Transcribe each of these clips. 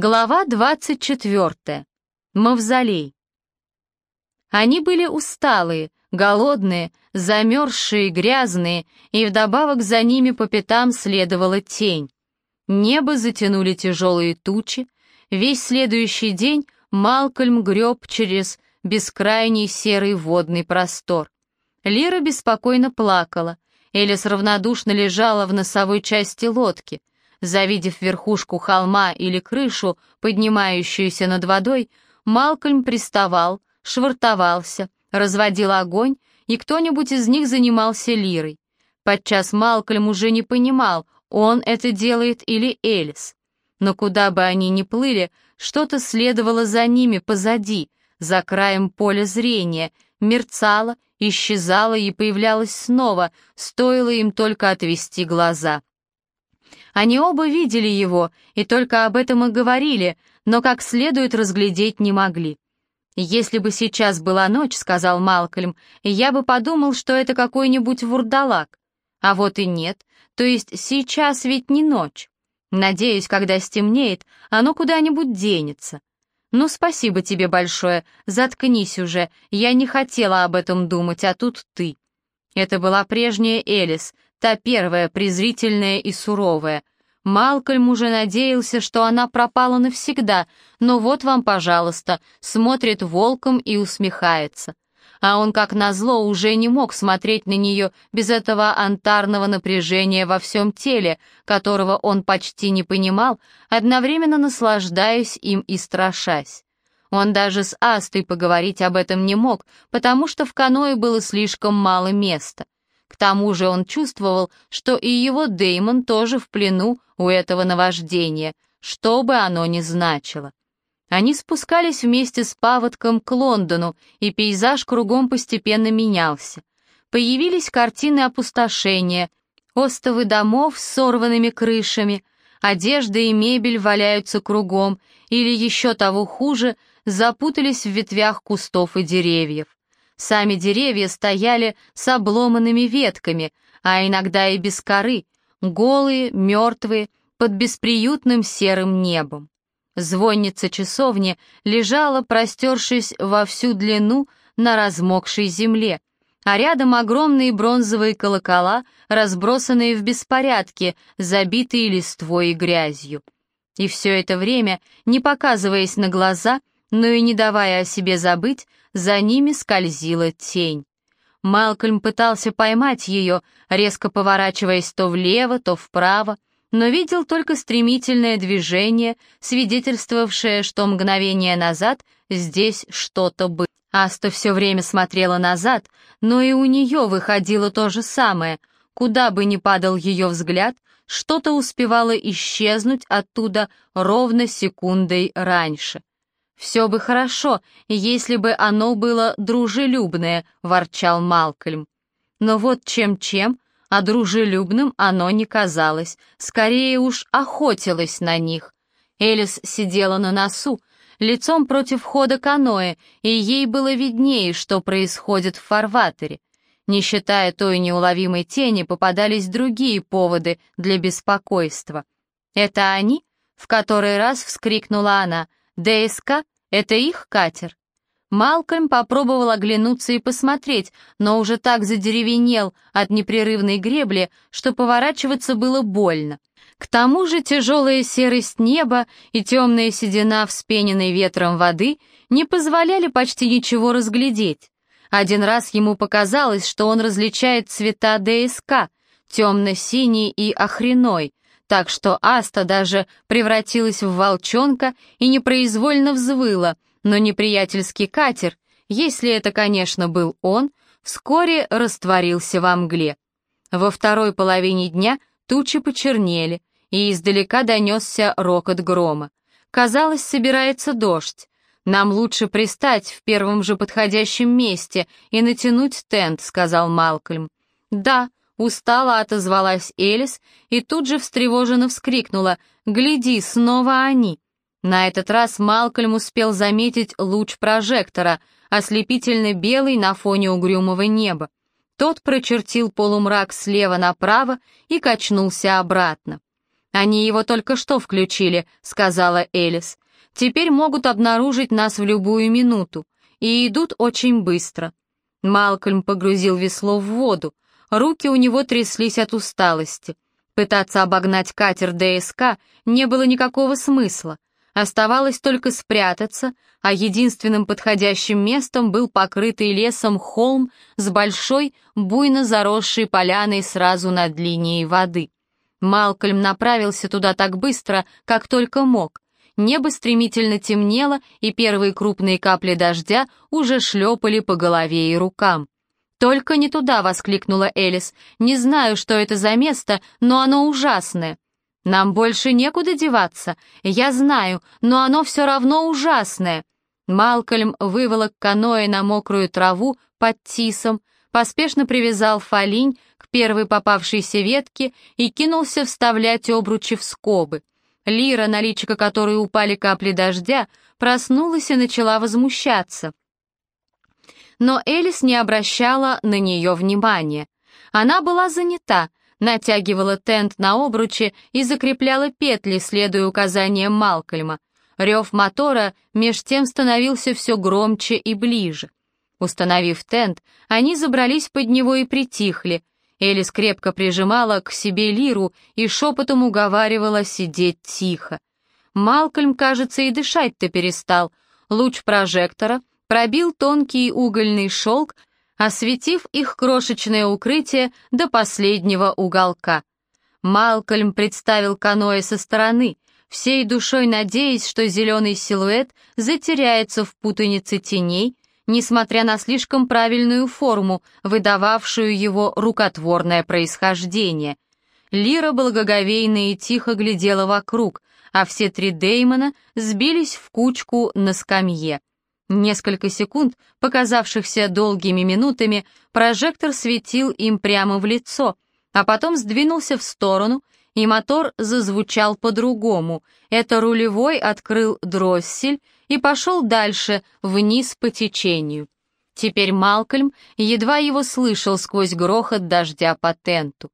Глава 24. Мавзолей. Они были усталые, голодные, замерзшие, грязные, и вдобавок за ними по пятам следовала тень. Небо затянули тяжелые тучи, весь следующий день Малкольм греб через бескрайний серый водный простор. Лира беспокойно плакала, Элис равнодушно лежала в носовой части лодки — Завидев верхушку холма или крышу, поднимающуюся над водой, Малкольм приставал, швартовался, разводил огонь, и кто-нибудь из них занимался лирой. Подчас Малкольм уже не понимал, он это делает или Элис. Но куда бы они ни плыли, что-то следовало за ними позади, за краем поля зрения, мерцало, исчезало и появлялось снова, стоило им только отвести глаза. Они оба видели его и только об этом и говорили, но как следует разглядеть не могли. «Если бы сейчас была ночь», — сказал Малкольм, — «я бы подумал, что это какой-нибудь вурдалак. А вот и нет, то есть сейчас ведь не ночь. Надеюсь, когда стемнеет, оно куда-нибудь денется. Ну, спасибо тебе большое, заткнись уже, я не хотела об этом думать, а тут ты». Это была прежняя Элис, та первая, презрительная и суровая. Малкольм уже надеялся, что она пропала навсегда, но вот вам, пожалуйста, смотрит волком и усмехается. А он, как назло, уже не мог смотреть на нее без этого антарного напряжения во всем теле, которого он почти не понимал, одновременно наслаждаясь им и страшась. Он даже с Астой поговорить об этом не мог, потому что в каное было слишком мало места. К тому же он чувствовал, что и его Деймон тоже в плену у этого наваждения, что бы оно ни значило. Они спускались вместе с паводком к Лондону, и пейзаж кругом постепенно менялся. Появились картины опустошения, остовы домов с сорванными крышами, одежда и мебель валяются кругом, или еще того хуже, запутались в ветвях кустов и деревьев. Сами деревья стояли с обломанными ветками, а иногда и без коры, голые, мертвые, под бесприютным серым небом. Звонница часовни лежала, простершись во всю длину на размокшей земле, а рядом огромные бронзовые колокола, разбросанные в беспорядке, забитые листвой и грязью. И все это время, не показываясь на глаза, но и не давая о себе забыть, за ними скользила тень. Малкольм пытался поймать ее, резко поворачиваясь то влево, то вправо, но видел только стремительное движение, свидетельствовавшее, что мгновение назад здесь что-то было. Аста все время смотрела назад, но и у нее выходило то же самое. Куда бы ни падал ее взгляд, что-то успевало исчезнуть оттуда ровно секундой раньше. «Все бы хорошо, если бы оно было дружелюбное», — ворчал Малкольм. Но вот чем-чем, а дружелюбным оно не казалось, скорее уж охотилось на них. Элис сидела на носу, лицом против хода каноэ, и ей было виднее, что происходит в фарватере. Не считая той неуловимой тени, попадались другие поводы для беспокойства. «Это они?» — в который раз вскрикнула она — ДСК — это их катер. Малкольм попробовал оглянуться и посмотреть, но уже так задеревенел от непрерывной гребли, что поворачиваться было больно. К тому же тяжелая серость неба и темная седина вспененной ветром воды не позволяли почти ничего разглядеть. Один раз ему показалось, что он различает цвета ДСК, темно-синий и охреной, так что Аста даже превратилась в волчонка и непроизвольно взвыла, но неприятельский катер, если это, конечно, был он, вскоре растворился во мгле. Во второй половине дня тучи почернели, и издалека донесся рокот грома. Казалось, собирается дождь. «Нам лучше пристать в первом же подходящем месте и натянуть тент», — сказал Малкольм. «Да», Устало отозвалась Элис и тут же встревоженно вскрикнула «Гляди, снова они!». На этот раз Малкольм успел заметить луч прожектора, ослепительно белый на фоне угрюмого неба. Тот прочертил полумрак слева направо и качнулся обратно. «Они его только что включили», — сказала Элис. «Теперь могут обнаружить нас в любую минуту, и идут очень быстро». Малкольм погрузил весло в воду. Руки у него тряслись от усталости. Пытаться обогнать катер ДСК не было никакого смысла. Оставалось только спрятаться, а единственным подходящим местом был покрытый лесом холм с большой, буйно заросшей поляной сразу над линией воды. Малкольм направился туда так быстро, как только мог. Небо стремительно темнело, и первые крупные капли дождя уже шлепали по голове и рукам. «Только не туда!» — воскликнула Элис. «Не знаю, что это за место, но оно ужасное». «Нам больше некуда деваться. Я знаю, но оно все равно ужасное». Малкольм выволок каноэ на мокрую траву под тисом, поспешно привязал фолинь к первой попавшейся ветке и кинулся вставлять обручи в скобы. Лира, на личико которой упали капли дождя, проснулась и начала возмущаться. Но Элис не обращала на нее внимания. Она была занята, натягивала тент на обручи и закрепляла петли, следуя указаниям Малкольма. Рев мотора меж тем становился все громче и ближе. Установив тент, они забрались под него и притихли. Элис крепко прижимала к себе Лиру и шепотом уговаривала сидеть тихо. Малкольм, кажется, и дышать-то перестал. Луч прожектора пробил тонкий угольный шелк, осветив их крошечное укрытие до последнего уголка. Малкольм представил каноэ со стороны, всей душой надеясь, что зеленый силуэт затеряется в путанице теней, несмотря на слишком правильную форму, выдававшую его рукотворное происхождение. Лира благоговейно и тихо глядела вокруг, а все три Деймона сбились в кучку на скамье. Несколько секунд, показавшихся долгими минутами, прожектор светил им прямо в лицо, а потом сдвинулся в сторону, и мотор зазвучал по-другому. Это рулевой открыл дроссель, и пошел дальше, вниз по течению. Теперь Малкольм едва его слышал сквозь грохот дождя по тенту.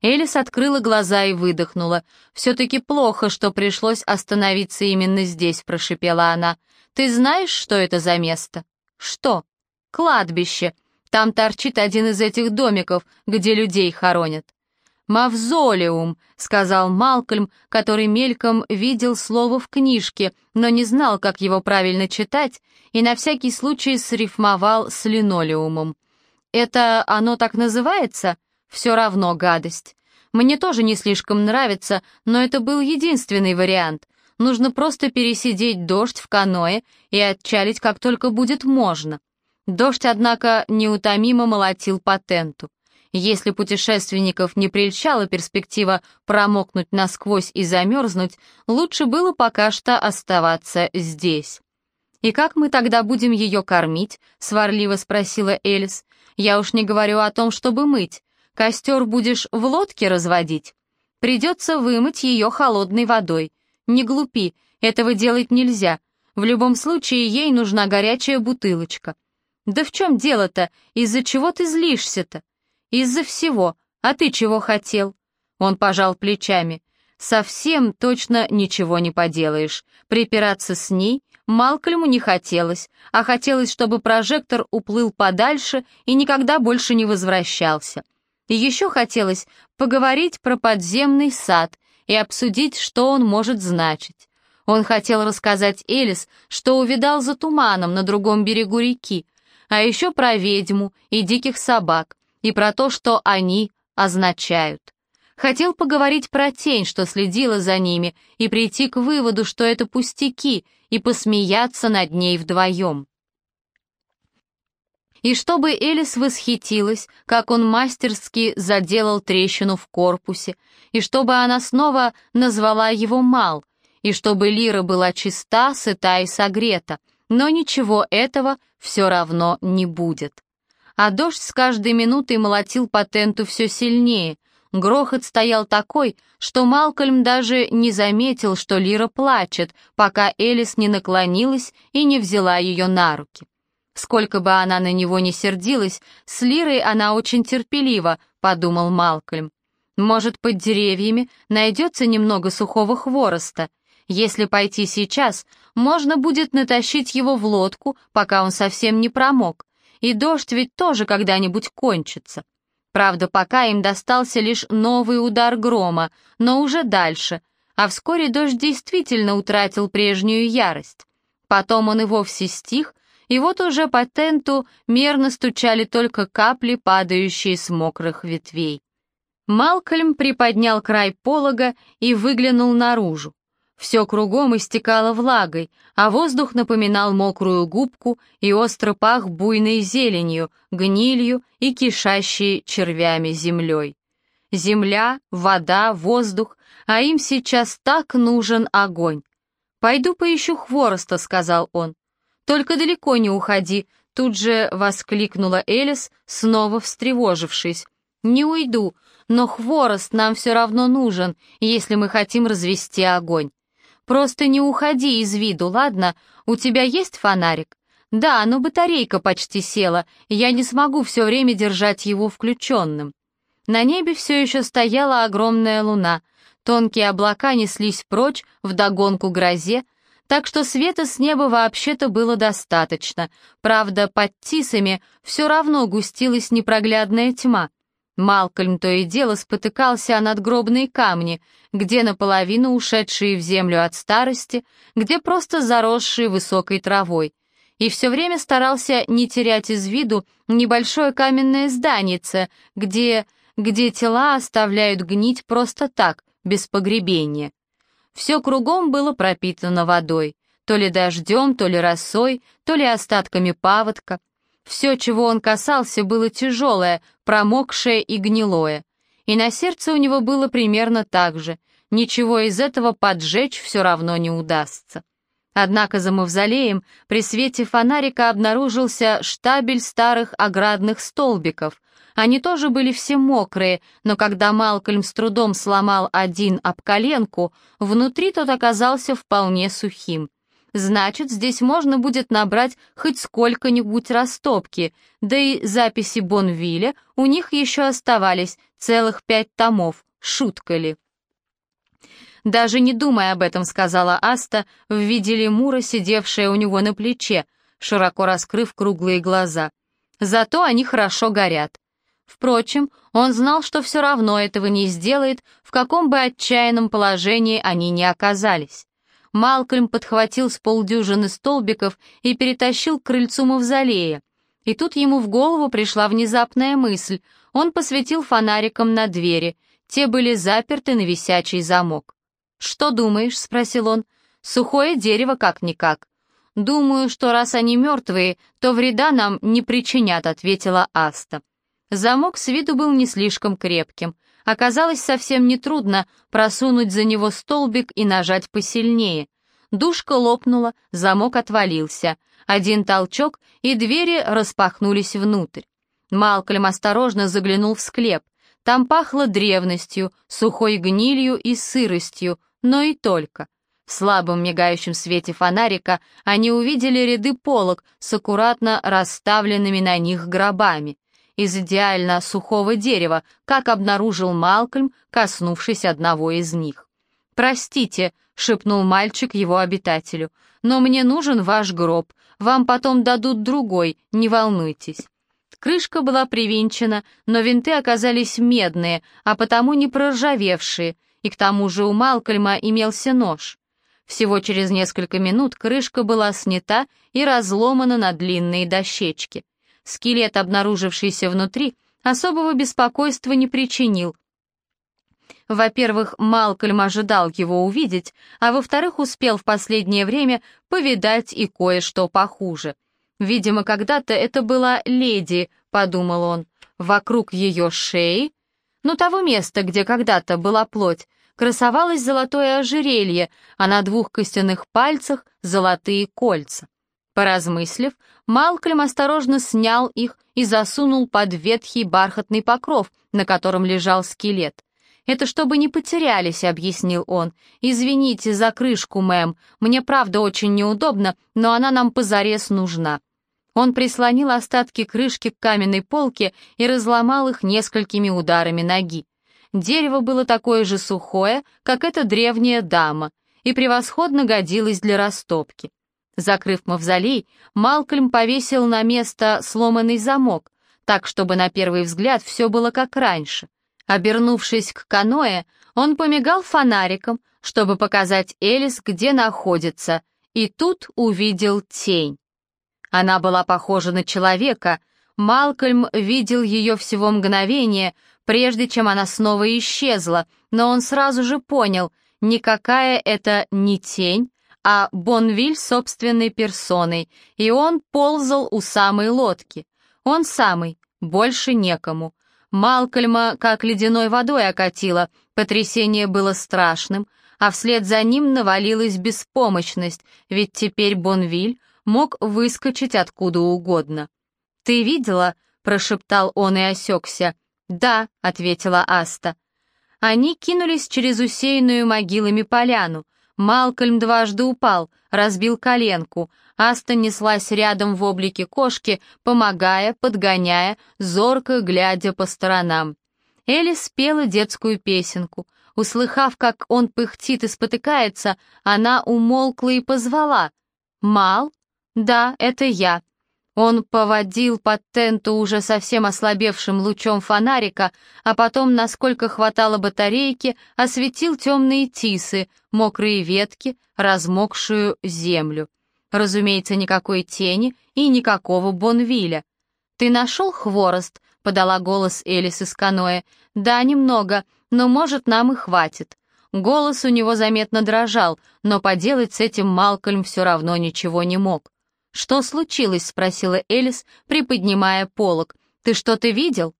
Элис открыла глаза и выдохнула. «Все-таки плохо, что пришлось остановиться именно здесь», — прошипела она. «Ты знаешь, что это за место?» «Что?» «Кладбище. Там торчит один из этих домиков, где людей хоронят». «Мавзолеум», — сказал Малкольм, который мельком видел слово в книжке, но не знал, как его правильно читать, и на всякий случай срифмовал с линолеумом. «Это оно так называется? Все равно гадость. Мне тоже не слишком нравится, но это был единственный вариант. Нужно просто пересидеть дождь в каное и отчалить, как только будет можно». Дождь, однако, неутомимо молотил по тенту. Если путешественников не прельщала перспектива промокнуть насквозь и замерзнуть, лучше было пока что оставаться здесь. «И как мы тогда будем ее кормить?» — сварливо спросила Элис. «Я уж не говорю о том, чтобы мыть. Костер будешь в лодке разводить? Придется вымыть ее холодной водой. Не глупи, этого делать нельзя. В любом случае ей нужна горячая бутылочка». «Да в чем дело-то? Из-за чего ты злишься-то?» «Из-за всего. А ты чего хотел?» Он пожал плечами. «Совсем точно ничего не поделаешь. Припираться с ней Малкольму не хотелось, а хотелось, чтобы прожектор уплыл подальше и никогда больше не возвращался. И еще хотелось поговорить про подземный сад и обсудить, что он может значить. Он хотел рассказать Элис, что увидал за туманом на другом берегу реки, а еще про ведьму и диких собак, и про то, что они означают. Хотел поговорить про тень, что следила за ними, и прийти к выводу, что это пустяки, и посмеяться над ней вдвоем. И чтобы Элис восхитилась, как он мастерски заделал трещину в корпусе, и чтобы она снова назвала его Мал, и чтобы Лира была чиста, сыта и согрета, но ничего этого все равно не будет а дождь с каждой минутой молотил по тенту все сильнее. Грохот стоял такой, что Малкольм даже не заметил, что Лира плачет, пока Элис не наклонилась и не взяла ее на руки. Сколько бы она на него ни сердилась, с Лирой она очень терпелива, подумал Малкольм. Может, под деревьями найдется немного сухого хвороста. Если пойти сейчас, можно будет натащить его в лодку, пока он совсем не промок. И дождь ведь тоже когда-нибудь кончится. Правда, пока им достался лишь новый удар грома, но уже дальше, а вскоре дождь действительно утратил прежнюю ярость. Потом он и вовсе стих, и вот уже по тенту мерно стучали только капли, падающие с мокрых ветвей. Малкольм приподнял край полога и выглянул наружу. Все кругом истекало влагой, а воздух напоминал мокрую губку и остро пах буйной зеленью, гнилью и кишащей червями землей. Земля, вода, воздух, а им сейчас так нужен огонь. «Пойду поищу хвороста», — сказал он. «Только далеко не уходи», — тут же воскликнула Элис, снова встревожившись. «Не уйду, но хворост нам все равно нужен, если мы хотим развести огонь. Просто не уходи из виду, ладно? У тебя есть фонарик? Да, но батарейка почти села, я не смогу все время держать его включенным. На небе все еще стояла огромная луна. Тонкие облака неслись прочь, вдогонку грозе, так что света с неба вообще-то было достаточно. Правда, под тисами все равно густилась непроглядная тьма. Малкольм то и дело спотыкался о надгробные камни, где наполовину ушедшие в землю от старости, где просто заросшие высокой травой, и все время старался не терять из виду небольшое каменное зданице, где, где тела оставляют гнить просто так, без погребения. Все кругом было пропитано водой, то ли дождем, то ли росой, то ли остатками паводка, все, чего он касался, было тяжелое, промокшее и гнилое. И на сердце у него было примерно так же. Ничего из этого поджечь все равно не удастся. Однако за мавзолеем при свете фонарика обнаружился штабель старых оградных столбиков. Они тоже были все мокрые, но когда Малкольм с трудом сломал один об коленку, внутри тот оказался вполне сухим. Значит, здесь можно будет набрать хоть сколько-нибудь растопки, да и записи Бонвилля у них еще оставались целых пять томов, шутка ли. «Даже не думай об этом», — сказала Аста, в виде лемура, сидевшая у него на плече, широко раскрыв круглые глаза. «Зато они хорошо горят». Впрочем, он знал, что все равно этого не сделает, в каком бы отчаянном положении они ни оказались. Малкольм подхватил с полдюжины столбиков и перетащил к крыльцу мавзолея. И тут ему в голову пришла внезапная мысль. Он посветил фонариком на двери. Те были заперты на висячий замок. «Что думаешь?» — спросил он. «Сухое дерево как-никак». «Думаю, что раз они мертвые, то вреда нам не причинят», — ответила Аста. Замок с виду был не слишком крепким. Оказалось совсем нетрудно просунуть за него столбик и нажать посильнее. Душка лопнула, замок отвалился. Один толчок, и двери распахнулись внутрь. Малкольм осторожно заглянул в склеп. Там пахло древностью, сухой гнилью и сыростью, но и только. В слабом мигающем свете фонарика они увидели ряды полок с аккуратно расставленными на них гробами из идеально сухого дерева, как обнаружил Малкольм, коснувшись одного из них. «Простите», — шепнул мальчик его обитателю, «но мне нужен ваш гроб, вам потом дадут другой, не волнуйтесь». Крышка была привинчена, но винты оказались медные, а потому не проржавевшие, и к тому же у Малкольма имелся нож. Всего через несколько минут крышка была снята и разломана на длинные дощечки. Скелет, обнаружившийся внутри, особого беспокойства не причинил. Во-первых, Малкольм ожидал его увидеть, а во-вторых, успел в последнее время повидать и кое-что похуже. «Видимо, когда-то это была леди», — подумал он, — «вокруг ее шеи, ну того места, где когда-то была плоть, красовалось золотое ожерелье, а на двух костяных пальцах золотые кольца. Поразмыслив, Малкольм осторожно снял их и засунул под ветхий бархатный покров, на котором лежал скелет. «Это чтобы не потерялись», — объяснил он. «Извините за крышку, мэм. Мне правда очень неудобно, но она нам позарез нужна». Он прислонил остатки крышки к каменной полке и разломал их несколькими ударами ноги. дерево было такое же сухое, как эта древняя дама, и превосходно годилось для растопки. Закрыв мавзолей, Малкольм повесил на место сломанный замок, так, чтобы на первый взгляд все было как раньше. Обернувшись к каноэ, он помигал фонариком, чтобы показать Элис, где находится, и тут увидел тень. Она была похожа на человека, Малкольм видел ее всего мгновение, прежде чем она снова исчезла, но он сразу же понял, никакая это не тень, а Бонвиль собственной персоной, и он ползал у самой лодки. Он самый, больше некому. Малкольма как ледяной водой окатило, потрясение было страшным, а вслед за ним навалилась беспомощность, ведь теперь Бонвиль мог выскочить откуда угодно. «Ты видела?» — прошептал он и осекся. «Да», — ответила Аста. Они кинулись через усеянную могилами поляну. Малкольм дважды упал, разбил коленку. Аста неслась рядом в облике кошки, помогая, подгоняя, зорко глядя по сторонам. Элли спела детскую песенку. Услыхав, как он пыхтит и спотыкается, она умолкла и позвала. «Мал?» «Да, это я». Он поводил под тенту уже совсем ослабевшим лучом фонарика, а потом, насколько хватало батарейки, осветил темные тисы, мокрые ветки, размокшую землю. Разумеется, никакой тени и никакого Бонвиля. «Ты нашел хворост?» — подала голос Элис из каноэ. «Да, немного, но, может, нам и хватит». Голос у него заметно дрожал, но поделать с этим Малкольм все равно ничего не мог. «Что случилось?» — спросила Элис, приподнимая полог. «Ты что-то видел?»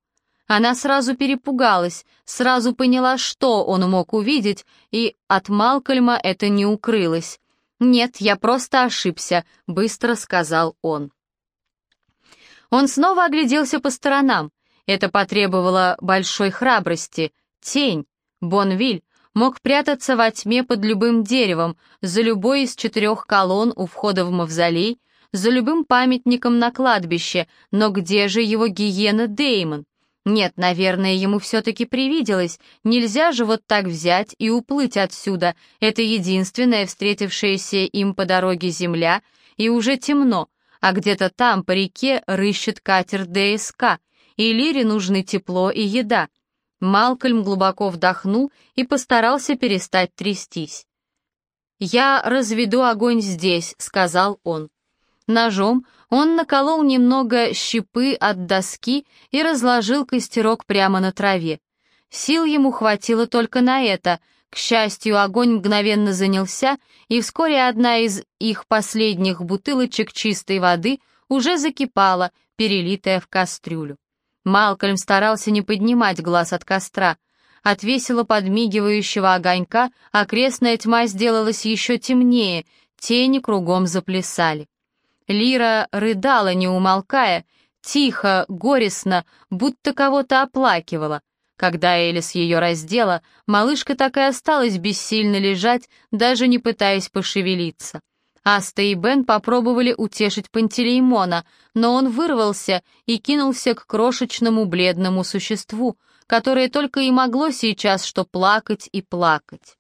Она сразу перепугалась, сразу поняла, что он мог увидеть, и от Малкольма это не укрылось. «Нет, я просто ошибся», — быстро сказал он. Он снова огляделся по сторонам. Это потребовало большой храбрости. Тень. Бонвиль мог прятаться во тьме под любым деревом, за любой из четырех колонн у входа в мавзолей, за любым памятником на кладбище, но где же его гиена Деймон? Нет, наверное, ему все-таки привиделось. Нельзя же вот так взять и уплыть отсюда. Это единственная встретившаяся им по дороге земля, и уже темно, а где-то там по реке рыщет катер ДСК, и Лире нужны тепло и еда. Малкольм глубоко вдохнул и постарался перестать трястись. «Я разведу огонь здесь», — сказал он. Ножом он наколол немного щепы от доски и разложил костерок прямо на траве. Сил ему хватило только на это. К счастью, огонь мгновенно занялся, и вскоре одна из их последних бутылочек чистой воды уже закипала, перелитая в кастрюлю. Малкольм старался не поднимать глаз от костра. От весело подмигивающего огонька окрестная тьма сделалась еще темнее, тени кругом заплясали. Лира рыдала, не умолкая, тихо, горестно, будто кого-то оплакивала. Когда Элис ее раздела, малышка так и осталась бессильно лежать, даже не пытаясь пошевелиться. Аста и Бен попробовали утешить Пантелеймона, но он вырвался и кинулся к крошечному бледному существу, которое только и могло сейчас что плакать и плакать.